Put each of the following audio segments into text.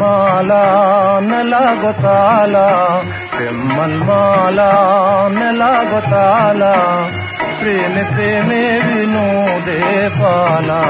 माला न लागो ताला प्रेमल माला न लागो प्रेम से मैं बिनो दे पाला।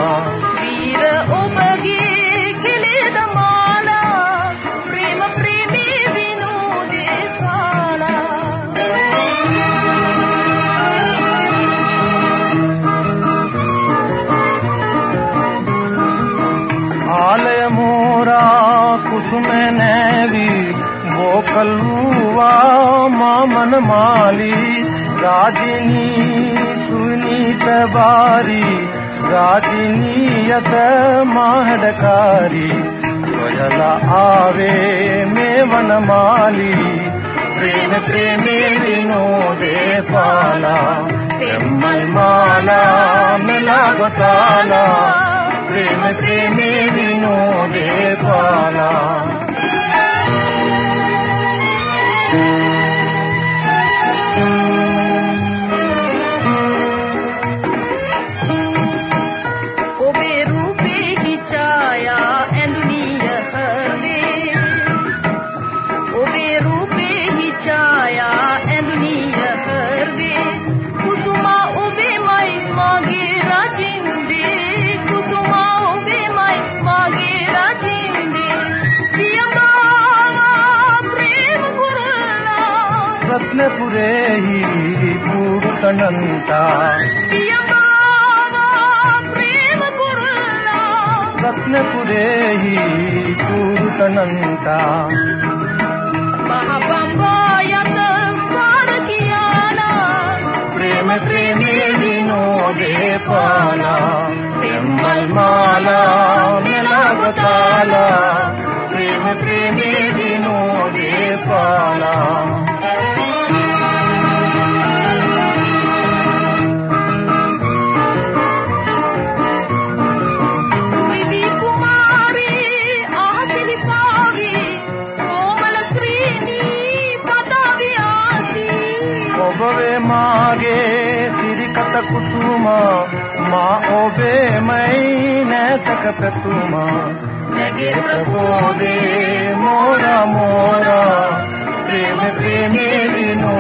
කුසුමනැවි මෝකල්වා මාමන මාලි රාජිනී සුනීත බාරි රාජිනියත මහඩකාරි සොයලා ආවේ මේ වනමාලි ප්‍රේම ප්‍රේමේ විනෝදේ පාලා එම්මල් මාලා මෙලා ගොතාලා प्रेम से मेरी नो दे पाला। ರತ್ನಪುರೇ ಹಿ ಕೂಡುತನಂತ ಪ್ರಿಯಮಾವಾ ಪ್ರೇಮ ಗುರುಲ್ಲ ರತ್ನಪುರೇ ಹಿ ಕೂಡುತನಂತ ಮಹಾಪಂಬಾಯತ ಸಾರಕಿಯಾನ ಪ್ರೇಮ ಪ್ರೇಮಿ ವಿನೋದೆ ಪಾಲ ಎಮ್ಮಲ್ ಮಾಲ ಮಿಲಾಗತಾಲ ಪ್ರೇಮ ಪ್ರೇಮಿ ವಿನೋದೆ ಪಾಲ කුතුමාගේ සිරිකත කුතුමා මා ඔබේ මයි නැතක පැතුමා. නැගේ ප්‍රබෝධේ මෝරා මෝරා ප්‍රේම ප්‍රේමේ විනෝ